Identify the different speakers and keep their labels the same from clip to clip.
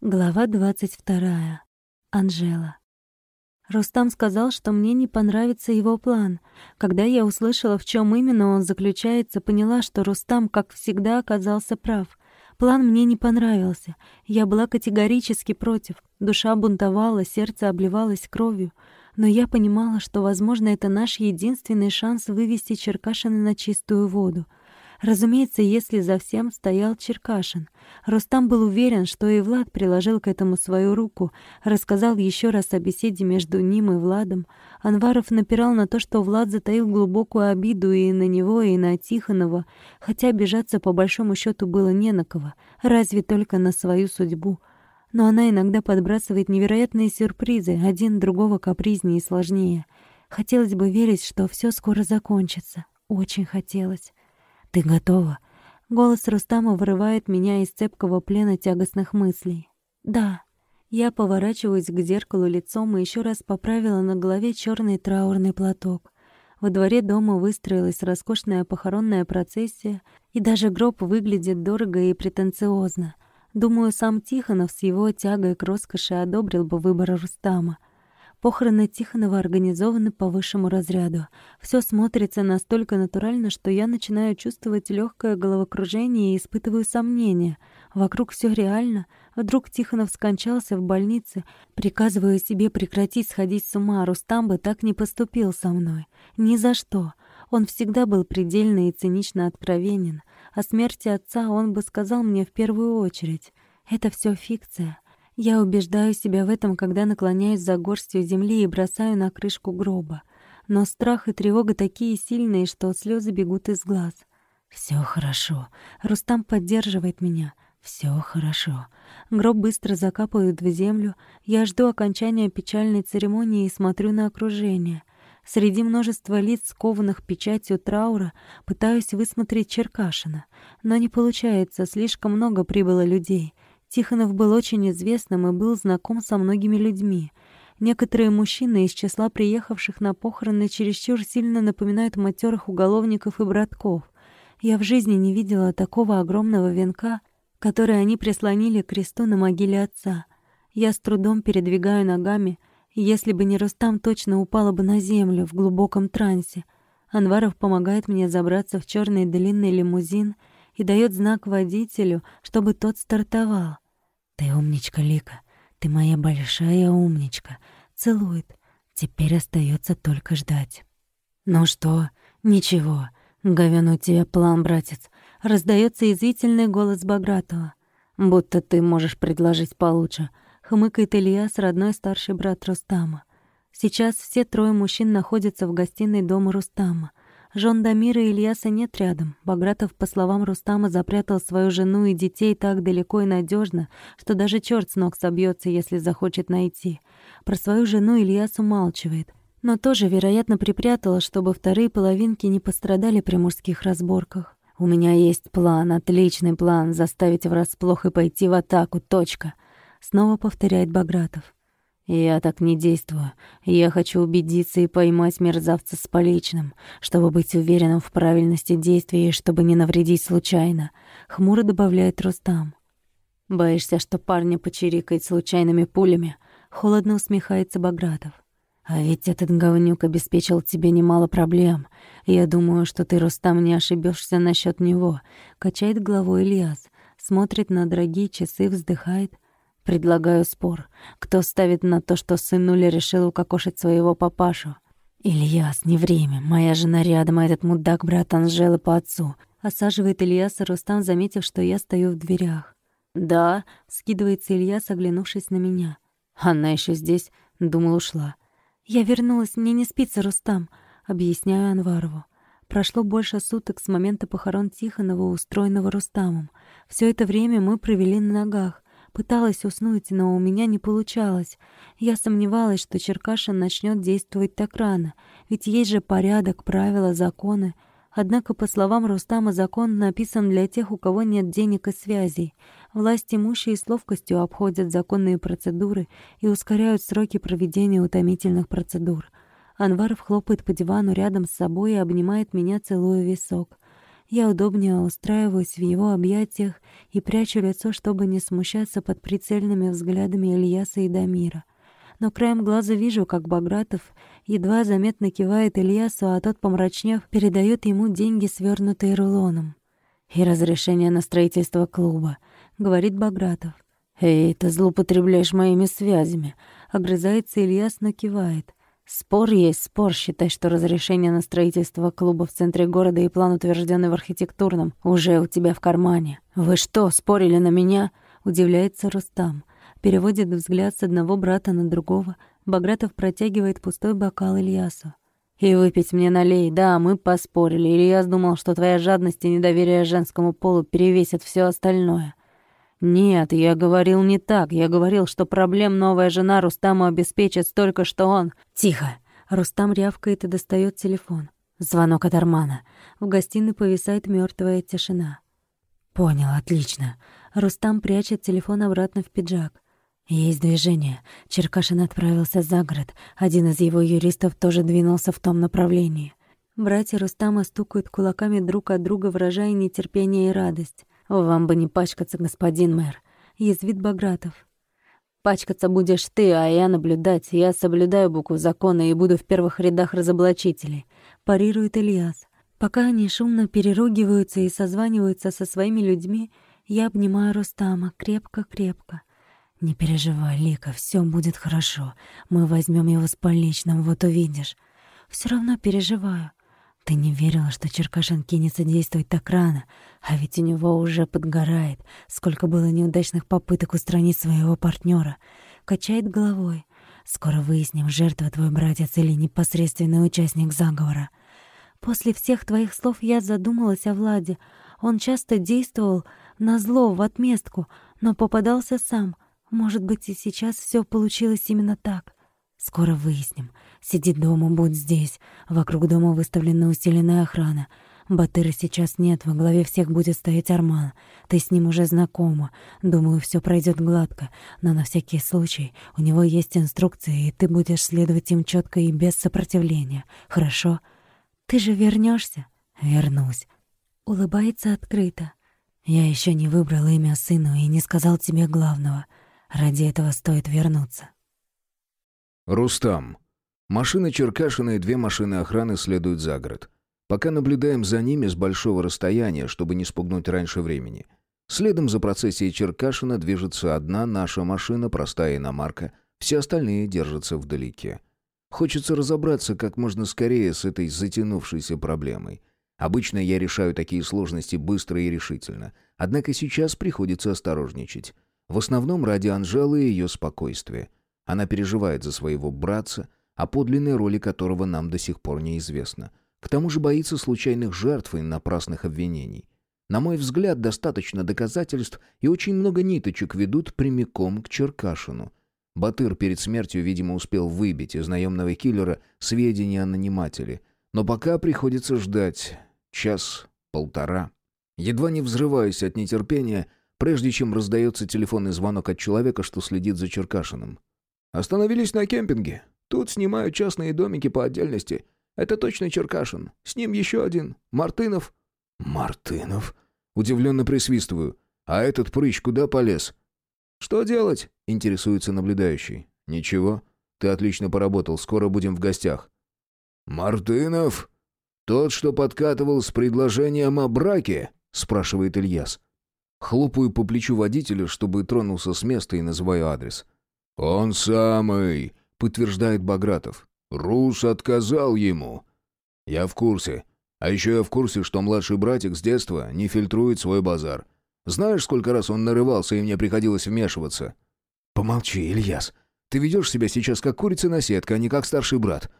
Speaker 1: Глава 22. Анжела. Рустам сказал, что мне не понравится его план. Когда я услышала, в чем именно он заключается, поняла, что Рустам, как всегда, оказался прав. План мне не понравился. Я была категорически против. Душа бунтовала, сердце обливалось кровью. Но я понимала, что, возможно, это наш единственный шанс вывести Черкашина на чистую воду — Разумеется, если за всем стоял Черкашин. Рустам был уверен, что и Влад приложил к этому свою руку, рассказал еще раз о беседе между ним и Владом. Анваров напирал на то, что Влад затаил глубокую обиду и на него, и на Тихонова, хотя обижаться по большому счету было не на кого, разве только на свою судьбу. Но она иногда подбрасывает невероятные сюрпризы, один другого капризнее и сложнее. Хотелось бы верить, что все скоро закончится. Очень хотелось. «Ты готова?» Голос Рустама вырывает меня из цепкого плена тягостных мыслей. «Да». Я поворачиваюсь к зеркалу лицом и еще раз поправила на голове черный траурный платок. Во дворе дома выстроилась роскошная похоронная процессия, и даже гроб выглядит дорого и претенциозно. Думаю, сам Тихонов с его тягой к роскоши одобрил бы выбор Рустама — Похороны Тихонова организованы по высшему разряду. Все смотрится настолько натурально, что я начинаю чувствовать легкое головокружение и испытываю сомнения. Вокруг все реально. Вдруг Тихонов скончался в больнице. Приказываю себе прекратить сходить с ума. Рустам бы так не поступил со мной. Ни за что. Он всегда был предельно и цинично откровенен. О смерти отца он бы сказал мне в первую очередь. Это все фикция. Я убеждаю себя в этом, когда наклоняюсь за горстью земли и бросаю на крышку гроба. Но страх и тревога такие сильные, что слезы бегут из глаз. Все хорошо. Рустам поддерживает меня. Все хорошо. Гроб быстро закапывают в землю. Я жду окончания печальной церемонии и смотрю на окружение. Среди множества лиц, скованных печатью траура, пытаюсь высмотреть Черкашина. Но не получается, слишком много прибыло людей — Тихонов был очень известным и был знаком со многими людьми. Некоторые мужчины из числа приехавших на похороны чересчур сильно напоминают матерых уголовников и братков. Я в жизни не видела такого огромного венка, который они прислонили к кресту на могиле отца. Я с трудом передвигаю ногами, если бы не Рустам, точно упала бы на землю в глубоком трансе. Анваров помогает мне забраться в черный длинный лимузин — и дает знак водителю, чтобы тот стартовал. «Ты умничка, Лика, ты моя большая умничка», целует. Теперь остается только ждать. «Ну что? Ничего. Говен у тебя план, братец». Раздается извительный голос Багратова. «Будто ты можешь предложить получше», — хмыкает Ильяс, родной старший брат Рустама. Сейчас все трое мужчин находятся в гостиной дома Рустама. Жон Дамира и Ильяса нет рядом. Багратов, по словам Рустама, запрятал свою жену и детей так далеко и надежно, что даже черт с ног собьется, если захочет найти. Про свою жену Ильяс умалчивает. Но тоже, вероятно, припрятала, чтобы вторые половинки не пострадали при мужских разборках. «У меня есть план, отличный план, заставить врасплох и пойти в атаку, точка», — снова повторяет Багратов. «Я так не действую. Я хочу убедиться и поймать мерзавца с поличным, чтобы быть уверенным в правильности действий и чтобы не навредить случайно», — хмуро добавляет Рустам. «Боишься, что парня почирикает случайными пулями?» — холодно усмехается Багратов. «А ведь этот говнюк обеспечил тебе немало проблем. Я думаю, что ты, Рустам, не ошибешься насчет него», — качает головой Ильяс, смотрит на дорогие часы, вздыхает — Предлагаю спор. Кто ставит на то, что сынуля решил укокошить своего папашу? «Ильяс, не время. Моя жена рядом, а этот мудак — брат Анжелы по отцу». Осаживает Ильяса Рустам, заметив, что я стою в дверях. «Да», — скидывается Ильяс, оглянувшись на меня. «Она еще здесь?» — думал, ушла. «Я вернулась, мне не спится, Рустам», — объясняю Анварову. Прошло больше суток с момента похорон Тихонова, устроенного Рустамом. Все это время мы провели на ногах. Пыталась уснуть, но у меня не получалось. Я сомневалась, что Черкашин начнет действовать так рано, ведь есть же порядок, правила, законы. Однако, по словам Рустама, закон написан для тех, у кого нет денег и связей. Власть имущие с ловкостью обходят законные процедуры и ускоряют сроки проведения утомительных процедур. Анваров хлопает по дивану рядом с собой и обнимает меня, целуя висок. Я удобнее устраиваюсь в его объятиях и прячу лицо, чтобы не смущаться под прицельными взглядами Ильяса и Дамира. Но краем глаза вижу, как Багратов едва заметно кивает Ильясу, а тот, помрачнев, передает ему деньги, свернутые рулоном. «И разрешение на строительство клуба», — говорит Багратов. «Эй, ты злоупотребляешь моими связями», — огрызается Ильяс, но кивает. Спор есть спор. Считай, что разрешение на строительство клуба в центре города и план, утвержденный в архитектурном, уже у тебя в кармане. Вы что, спорили на меня? Удивляется Рустам. Переводит взгляд с одного брата на другого. Багратов протягивает пустой бокал Ильясу. «И выпить мне налей. Да, мы поспорили. Ильяс думал, что твоя жадность и недоверие женскому полу перевесят все остальное. «Нет, я говорил не так. Я говорил, что проблем новая жена Рустаму обеспечит столько, что он...» «Тихо!» Рустам рявкает и достает телефон. Звонок от Армана. В гостиной повисает мертвая тишина. «Понял, отлично». Рустам прячет телефон обратно в пиджак. Есть движение. Черкашин отправился за город. Один из его юристов тоже двинулся в том направлении. Братья Рустама стукают кулаками друг от друга, выражая нетерпение и радость. «Вам бы не пачкаться, господин мэр», — язвит Багратов. «Пачкаться будешь ты, а я наблюдать. Я соблюдаю букву закона и буду в первых рядах разоблачителей», — парирует Ильяс. Пока они шумно переругиваются и созваниваются со своими людьми, я обнимаю Рустама крепко-крепко. «Не переживай, Лика, все будет хорошо. Мы возьмем его с поличным, вот увидишь». Все равно переживаю. Ты не верила, что Черкашин кинется действовать так рано, а ведь у него уже подгорает. Сколько было неудачных попыток устранить своего партнера. Качает головой. Скоро выясним, жертва твой братец или непосредственный участник заговора. После всех твоих слов я задумалась о Владе. Он часто действовал на зло, в отместку, но попадался сам. Может быть, и сейчас все получилось именно так. Скоро выясним. Сиди дома, будь здесь. Вокруг дома выставлена усиленная охрана. Батыра сейчас нет, во главе всех будет стоять Арман. Ты с ним уже знакома. Думаю, все пройдет гладко, но на всякий случай у него есть инструкции, и ты будешь следовать им четко и без сопротивления. Хорошо? Ты же вернешься? Вернусь. Улыбается открыто. Я еще не выбрал имя сыну и не сказал тебе главного. Ради этого стоит вернуться.
Speaker 2: Рустам. Машина Черкашина и две машины охраны следуют за город. Пока наблюдаем за ними с большого расстояния, чтобы не спугнуть раньше времени. Следом за процессией Черкашина движется одна наша машина, простая иномарка. Все остальные держатся вдалеке. Хочется разобраться как можно скорее с этой затянувшейся проблемой. Обычно я решаю такие сложности быстро и решительно. Однако сейчас приходится осторожничать. В основном ради Анжелы и ее спокойствия. Она переживает за своего братца, о подлинной роли которого нам до сих пор неизвестно. К тому же боится случайных жертв и напрасных обвинений. На мой взгляд, достаточно доказательств, и очень много ниточек ведут прямиком к Черкашину. Батыр перед смертью, видимо, успел выбить из наемного киллера сведения о нанимателе. Но пока приходится ждать час-полтора. Едва не взрываюсь от нетерпения, прежде чем раздается телефонный звонок от человека, что следит за Черкашиным. Остановились на кемпинге. Тут снимают частные домики по отдельности. Это точно Черкашин. С ним еще один. Мартынов». «Мартынов?» Удивленно присвистываю. «А этот прыщ куда полез?» «Что делать?» — интересуется наблюдающий. «Ничего. Ты отлично поработал. Скоро будем в гостях». «Мартынов? Тот, что подкатывал с предложением о браке?» — спрашивает Ильяс. Хлопаю по плечу водителя, чтобы тронулся с места и называю адрес. «Он самый», — подтверждает Багратов. «Рус отказал ему». «Я в курсе. А еще я в курсе, что младший братик с детства не фильтрует свой базар. Знаешь, сколько раз он нарывался, и мне приходилось вмешиваться?» «Помолчи, Ильяс. Ты ведешь себя сейчас как курица на сетке, а не как старший брат».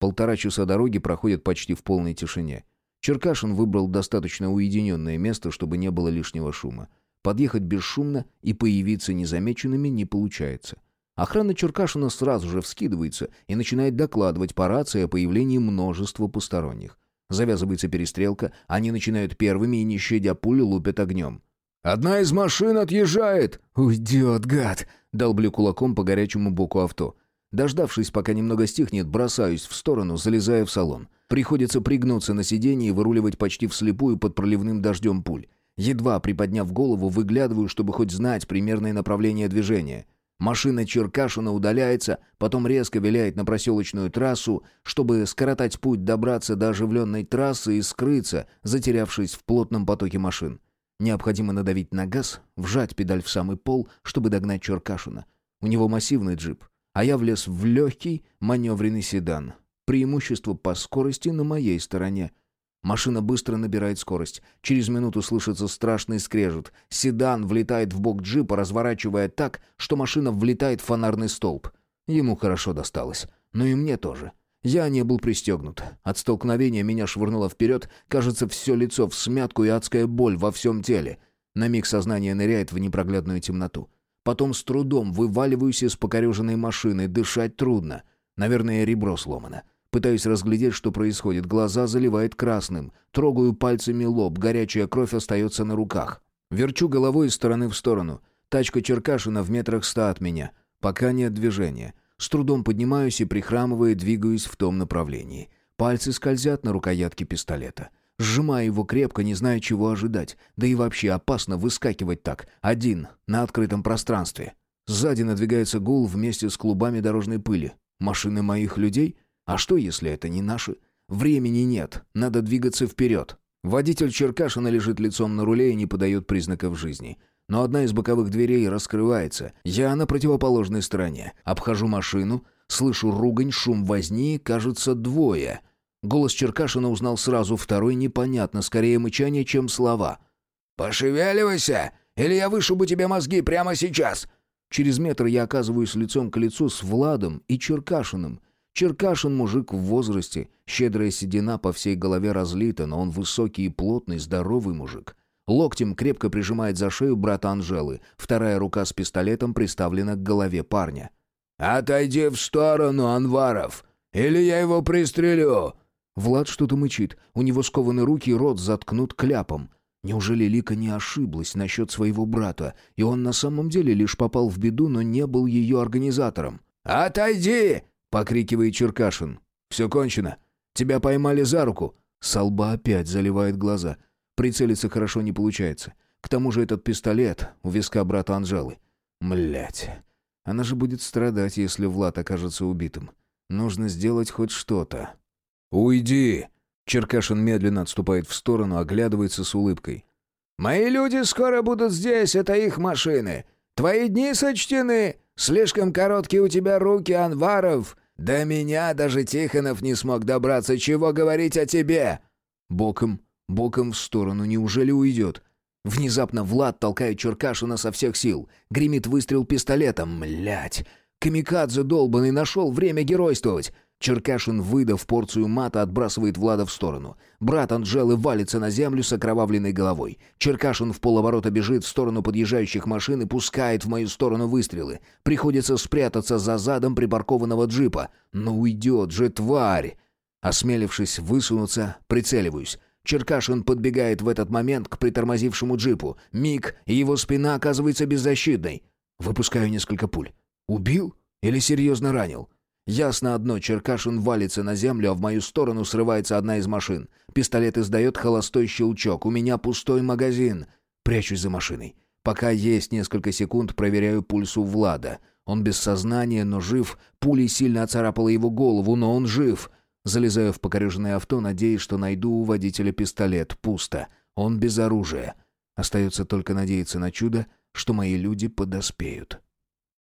Speaker 2: Полтора часа дороги проходят почти в полной тишине. Черкашин выбрал достаточно уединенное место, чтобы не было лишнего шума. Подъехать бесшумно и появиться незамеченными не получается. Охрана Черкашина сразу же вскидывается и начинает докладывать по рации о появлении множества посторонних. Завязывается перестрелка, они начинают первыми и, не щадя пули, лупят огнем. «Одна из машин отъезжает!» «Уйдет, гад!» — долблю кулаком по горячему боку авто. Дождавшись, пока немного стихнет, бросаюсь в сторону, залезая в салон. Приходится пригнуться на сиденье и выруливать почти вслепую под проливным дождем пуль. Едва приподняв голову, выглядываю, чтобы хоть знать примерное направление движения. Машина Черкашина удаляется, потом резко виляет на проселочную трассу, чтобы скоротать путь добраться до оживленной трассы и скрыться, затерявшись в плотном потоке машин. Необходимо надавить на газ, вжать педаль в самый пол, чтобы догнать Черкашина. У него массивный джип, а я влез в легкий маневренный седан. Преимущество по скорости на моей стороне. Машина быстро набирает скорость. Через минуту слышится страшный скрежет. Седан влетает в бок джипа, разворачивая так, что машина влетает в фонарный столб. Ему хорошо досталось. Но и мне тоже. Я не был пристегнут. От столкновения меня швырнуло вперед. Кажется, все лицо в смятку и адская боль во всем теле. На миг сознание ныряет в непроглядную темноту. Потом с трудом вываливаюсь из покореженной машины, дышать трудно. Наверное, ребро сломано. Пытаюсь разглядеть, что происходит. Глаза заливает красным. Трогаю пальцами лоб, горячая кровь остается на руках. Верчу головой из стороны в сторону. Тачка Черкашина в метрах ста от меня. Пока нет движения. С трудом поднимаюсь и, прихрамывая, двигаюсь в том направлении. Пальцы скользят на рукоятке пистолета. Сжимаю его крепко, не зная, чего ожидать. Да и вообще опасно выскакивать так, один, на открытом пространстве. Сзади надвигается гул вместе с клубами дорожной пыли. Машины моих людей? А что, если это не наши? Времени нет, надо двигаться вперед. Водитель Черкашина лежит лицом на руле и не подает признаков жизни. Но одна из боковых дверей раскрывается. Я на противоположной стороне. Обхожу машину, слышу ругань, шум возни, кажется, двое — Голос Черкашина узнал сразу, второй непонятно, скорее мычание, чем слова. «Пошевеливайся, или я вышибу тебе мозги прямо сейчас!» Через метр я оказываюсь лицом к лицу с Владом и Черкашиным. Черкашин мужик в возрасте, щедрая седина по всей голове разлита, но он высокий и плотный, здоровый мужик. Локтем крепко прижимает за шею брата Анжелы, вторая рука с пистолетом приставлена к голове парня. «Отойди в сторону, Анваров, или я его пристрелю!» Влад что-то мычит, у него скованы руки и рот заткнут кляпом. Неужели Лика не ошиблась насчет своего брата, и он на самом деле лишь попал в беду, но не был ее организатором? «Отойди!» — покрикивает Черкашин. «Все кончено. Тебя поймали за руку». Солба опять заливает глаза. Прицелиться хорошо не получается. К тому же этот пистолет у виска брата Анжелы. Млять. Она же будет страдать, если Влад окажется убитым. Нужно сделать хоть что-то. «Уйди!» Черкашин медленно отступает в сторону, оглядывается с улыбкой. «Мои люди скоро будут здесь, это их машины. Твои дни сочтены. Слишком короткие у тебя руки, Анваров. До меня даже Тихонов не смог добраться. Чего говорить о тебе?» Боком, боком в сторону. Неужели уйдет? Внезапно Влад толкает Черкашина со всех сил. Гремит выстрел пистолетом. Млять! Камикадзе долбанный нашел время геройствовать. Черкашин, выдав порцию мата, отбрасывает Влада в сторону. Брат Анжелы валится на землю с окровавленной головой. Черкашин в полоборота бежит в сторону подъезжающих машин и пускает в мою сторону выстрелы. Приходится спрятаться за задом припаркованного джипа. Но уйдет же тварь! Осмелившись высунуться, прицеливаюсь. Черкашин подбегает в этот момент к притормозившему джипу. Миг, и его спина оказывается беззащитной. Выпускаю несколько пуль. Убил или серьезно ранил? Ясно одно, Черкашин валится на землю, а в мою сторону срывается одна из машин. Пистолет издает холостой щелчок. У меня пустой магазин. Прячусь за машиной. Пока есть несколько секунд, проверяю пульс у Влада. Он без сознания, но жив. Пулей сильно оцарапала его голову, но он жив. Залезаю в покореженное авто, надеясь, что найду у водителя пистолет. Пусто. Он без оружия. Остается только надеяться на чудо, что мои люди подоспеют.